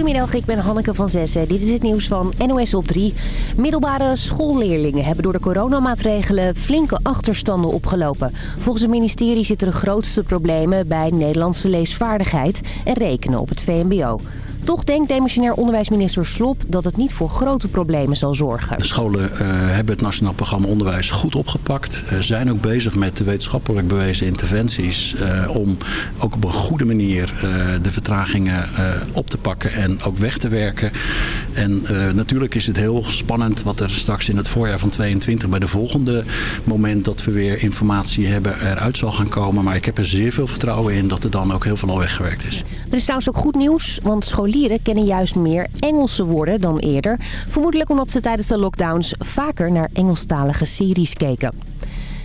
Goedemiddag, ik ben Hanneke van Zessen. Dit is het nieuws van NOS op 3. Middelbare schoolleerlingen hebben door de coronamaatregelen flinke achterstanden opgelopen. Volgens het ministerie zitten de grootste problemen bij Nederlandse leesvaardigheid en rekenen op het VMBO. Toch denkt demissionair onderwijsminister Slop dat het niet voor grote problemen zal zorgen. De scholen uh, hebben het Nationaal Programma Onderwijs goed opgepakt. Uh, zijn ook bezig met de wetenschappelijk bewezen interventies... Uh, om ook op een goede manier de vertragingen op te pakken en ook weg te werken. En natuurlijk is het heel spannend wat er straks in het voorjaar van 22 bij de volgende moment dat we weer informatie hebben eruit zal gaan komen. Maar ik heb er zeer veel vertrouwen in dat er dan ook heel veel al weggewerkt is. Er is trouwens ook goed nieuws, want scholieren kennen juist meer Engelse woorden dan eerder. Vermoedelijk omdat ze tijdens de lockdowns vaker naar Engelstalige series keken.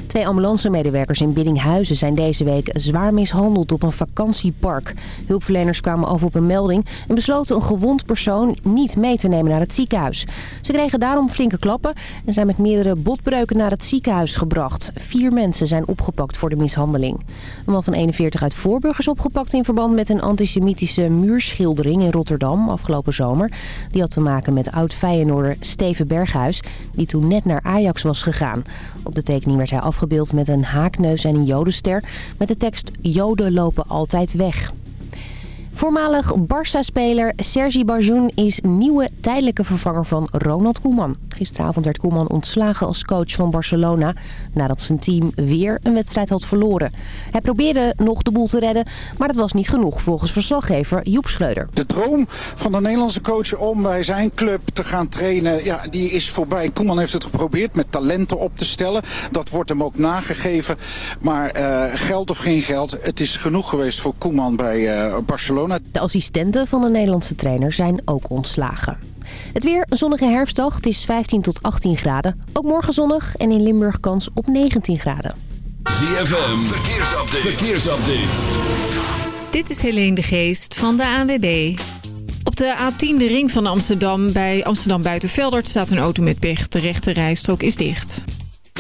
Twee ambulancemedewerkers in Biddinghuizen zijn deze week zwaar mishandeld op een vakantiepark. Hulpverleners kwamen over op een melding en besloten een gewond persoon niet mee te nemen naar het ziekenhuis. Ze kregen daarom flinke klappen en zijn met meerdere botbreuken naar het ziekenhuis gebracht. Vier mensen zijn opgepakt voor de mishandeling. Een man van 41 uit Voorburg is opgepakt in verband met een antisemitische muurschildering in Rotterdam afgelopen zomer. Die had te maken met oud-Feyenoorder Steven Berghuis, die toen net naar Ajax was gegaan. Op de tekening werd hij afgebeeld met een haakneus en een jodenster... met de tekst Joden lopen altijd weg. Voormalig Barça-speler Sergi Barjoen is nieuwe tijdelijke vervanger van Ronald Koeman. Gisteravond werd Koeman ontslagen als coach van Barcelona... nadat zijn team weer een wedstrijd had verloren. Hij probeerde nog de boel te redden, maar dat was niet genoeg... volgens verslaggever Joep Schreuder. De droom van de Nederlandse coach om bij zijn club te gaan trainen... Ja, die is voorbij. Koeman heeft het geprobeerd met talenten op te stellen. Dat wordt hem ook nagegeven. Maar uh, geld of geen geld, het is genoeg geweest voor Koeman bij uh, Barcelona. De assistenten van de Nederlandse trainer zijn ook ontslagen. Het weer, een zonnige herfstdag. Het is 15 tot 18 graden. Ook morgen zonnig en in Limburg kans op 19 graden. ZFM, verkeersupdate. verkeersupdate. Dit is Helene de Geest van de ANWB. Op de A10, de ring van Amsterdam, bij Amsterdam Buitenveldert staat een auto met pech. De rechte rijstrook is dicht.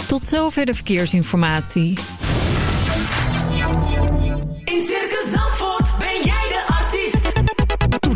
Tot zover de verkeersinformatie.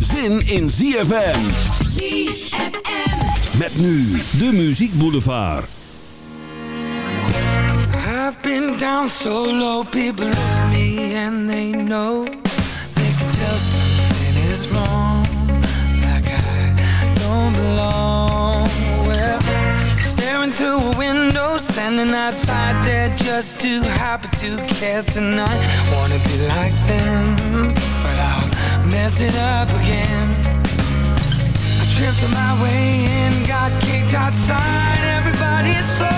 zin in ZFM. ZFM. Met nu de Muziek Boulevard. I've been down so low, people at me and they know They can tell something is wrong, like I don't belong Well, staring through a window, standing outside there just too happy to care tonight Wanna be like them, but I'll mess it up again. I tripped on my way in, got kicked outside, everybody is so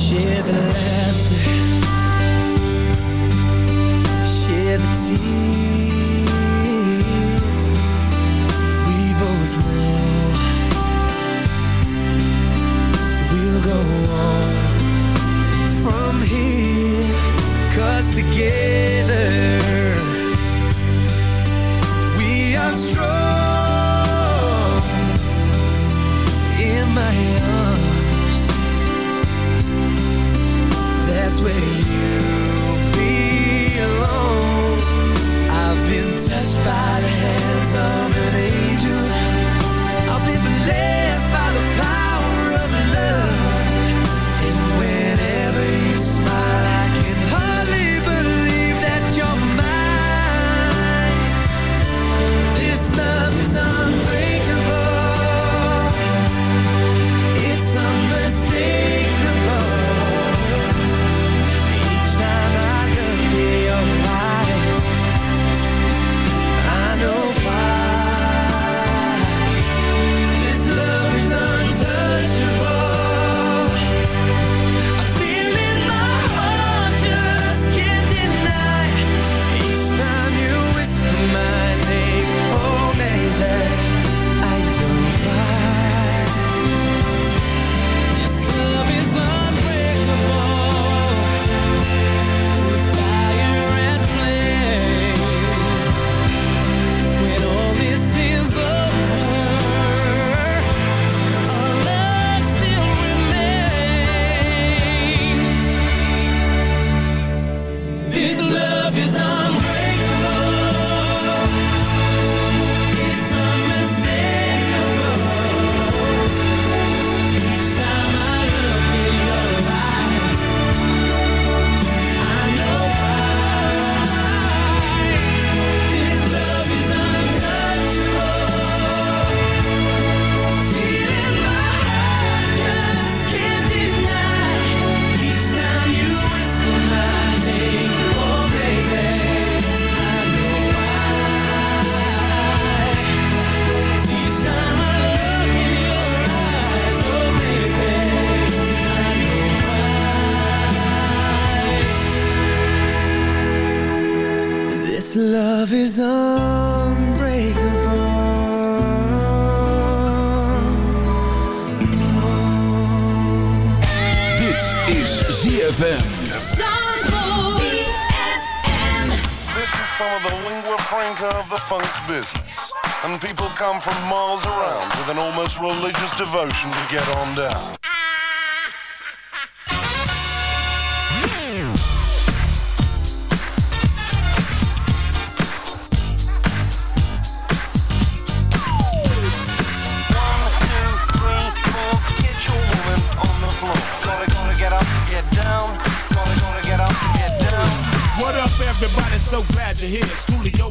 Chevrolet business. And people come from miles around with an almost religious devotion to get on down. What up, everybody? So glad you're here. Schoolio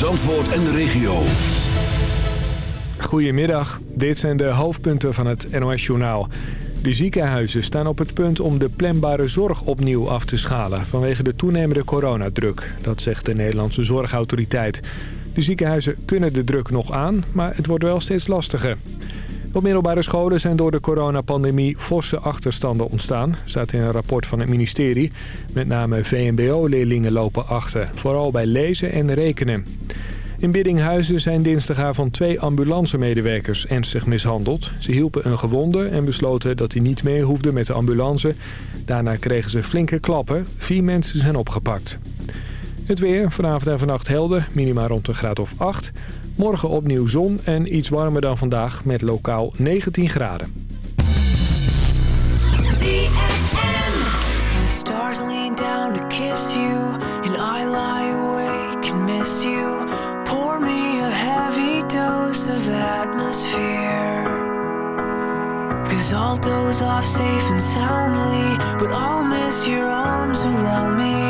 Zandvoort en de regio. Goedemiddag, dit zijn de hoofdpunten van het NOS-journaal. De ziekenhuizen staan op het punt om de planbare zorg opnieuw af te schalen... vanwege de toenemende coronadruk. Dat zegt de Nederlandse Zorgautoriteit. De ziekenhuizen kunnen de druk nog aan, maar het wordt wel steeds lastiger. Op middelbare scholen zijn door de coronapandemie forse achterstanden ontstaan. Staat in een rapport van het ministerie. Met name VMBO-leerlingen lopen achter. Vooral bij lezen en rekenen. In Biddinghuizen zijn dinsdagavond twee ambulancemedewerkers ernstig mishandeld. Ze hielpen een gewonde en besloten dat hij niet mee hoefde met de ambulance. Daarna kregen ze flinke klappen. Vier mensen zijn opgepakt. Het weer, vanavond en vannacht helder, minima rond een graad of 8. Morgen opnieuw zon en iets warmer dan vandaag met lokaal 19 graden. Of atmosphere. Cause I'll doze off safe and soundly, but I'll miss your arms around me.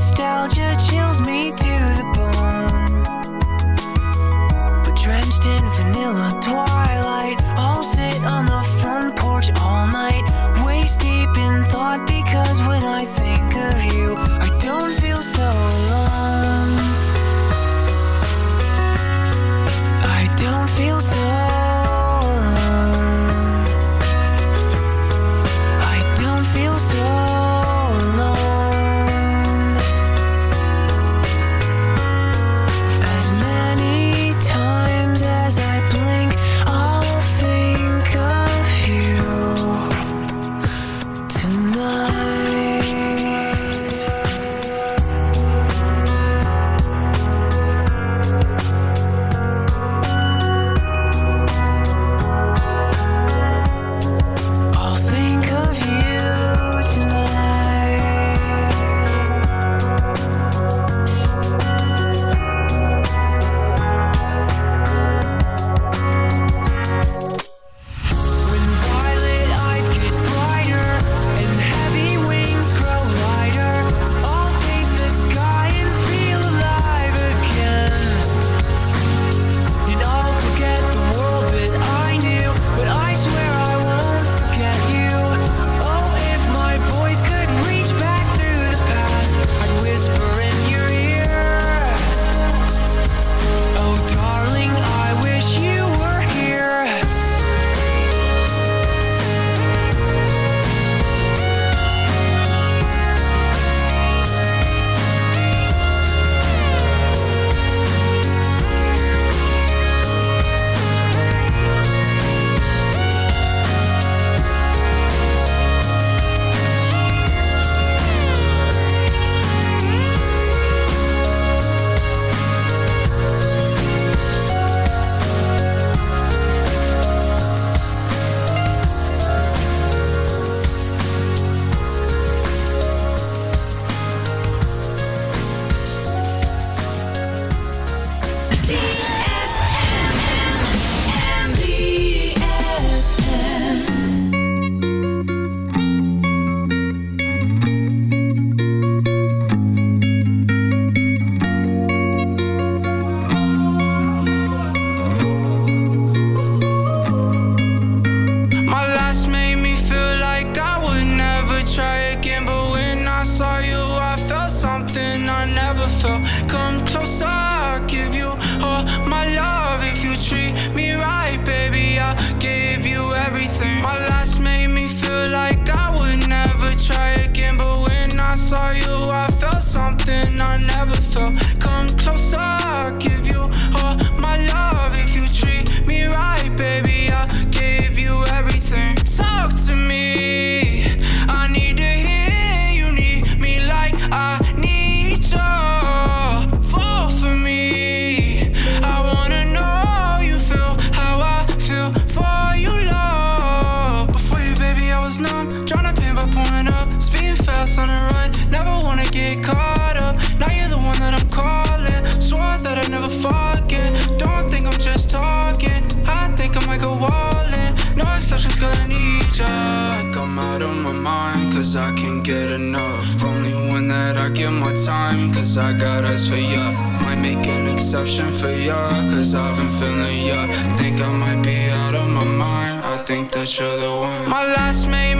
nostalgia chills me to the bone. But drenched in vanilla twilight, I'll sit on the front porch all night, waist deep in thought. Because when I think of you, time Cause I got us for ya. Might make an exception for ya Cause I've been feeling ya. Think I might be out of my mind. I think that you're the one. My last name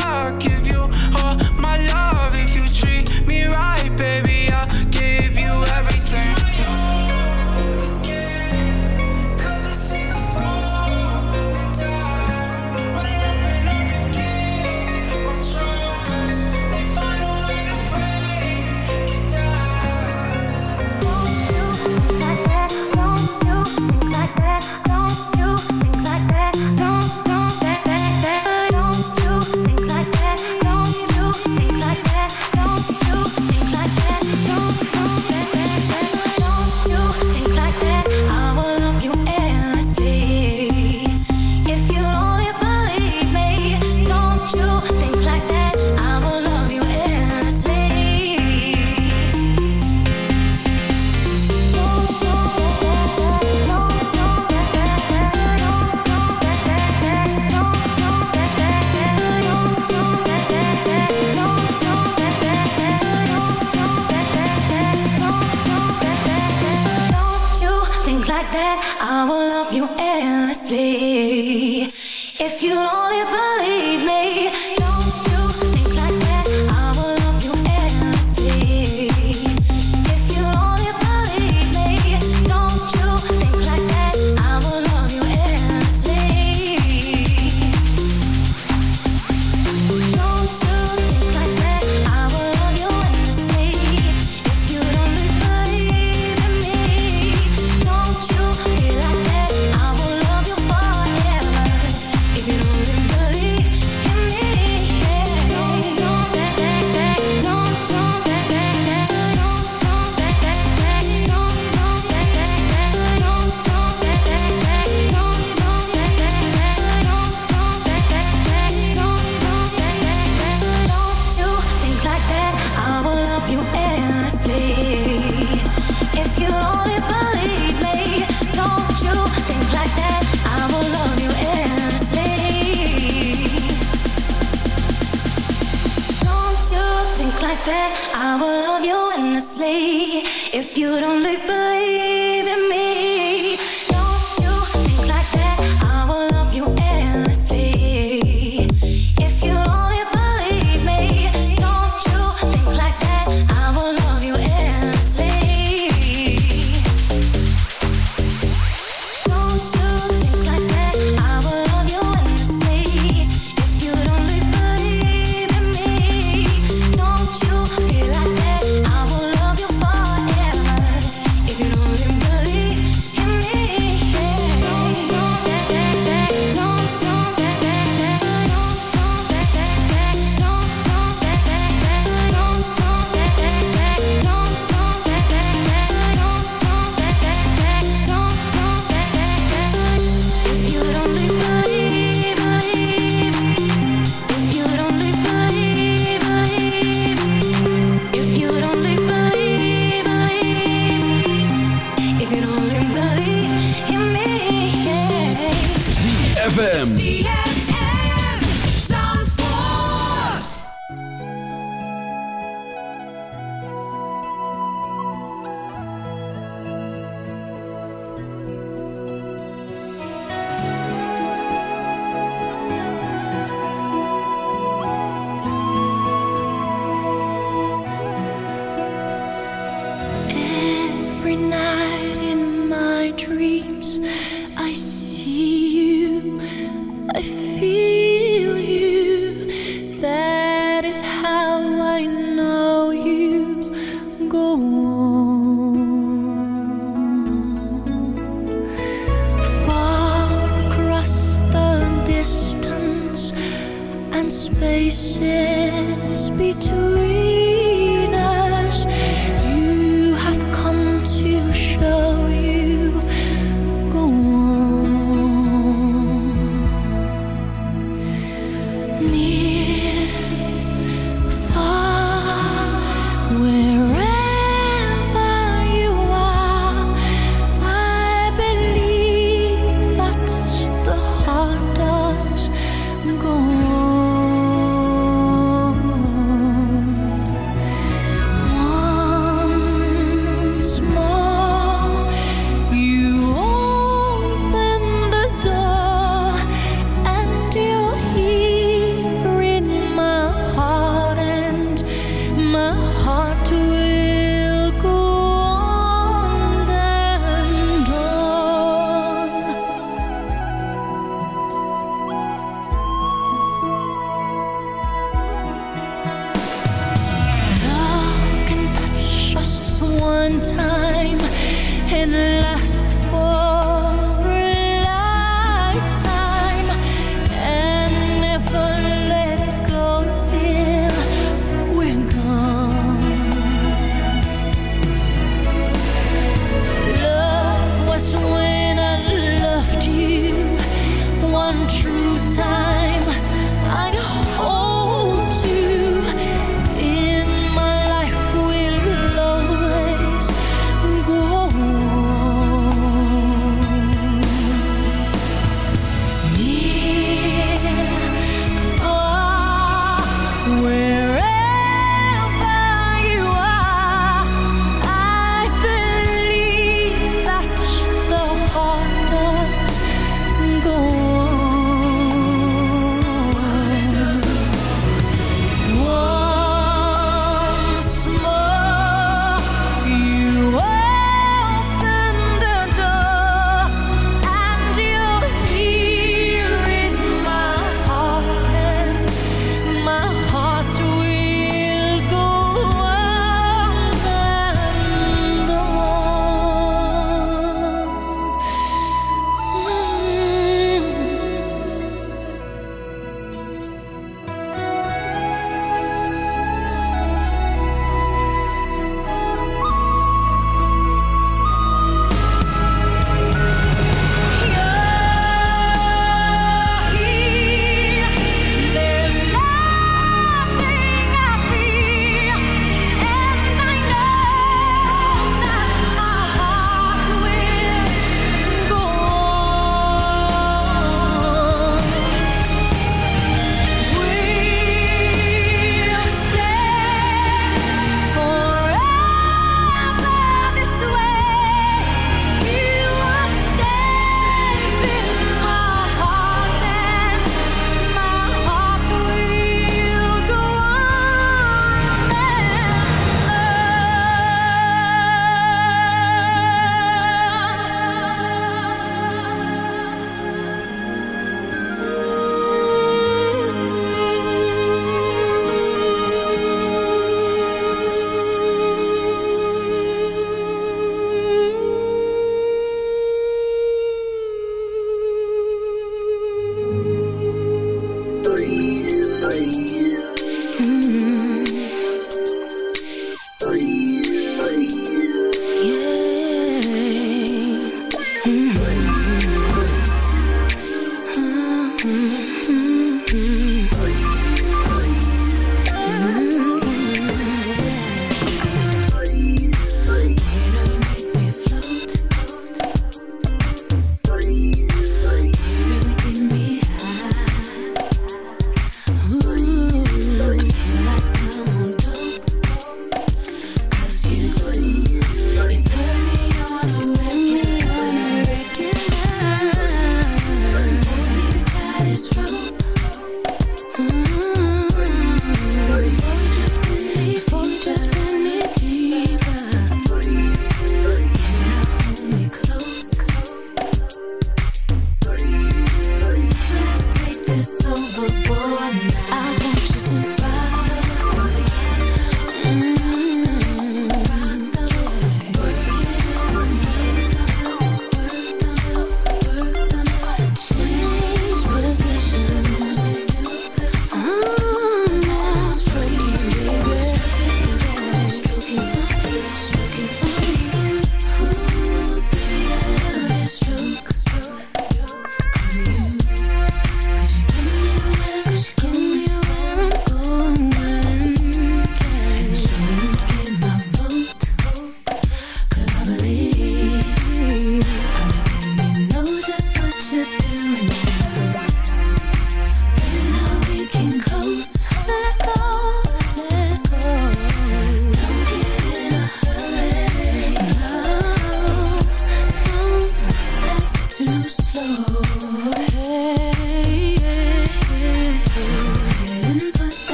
If you only believe.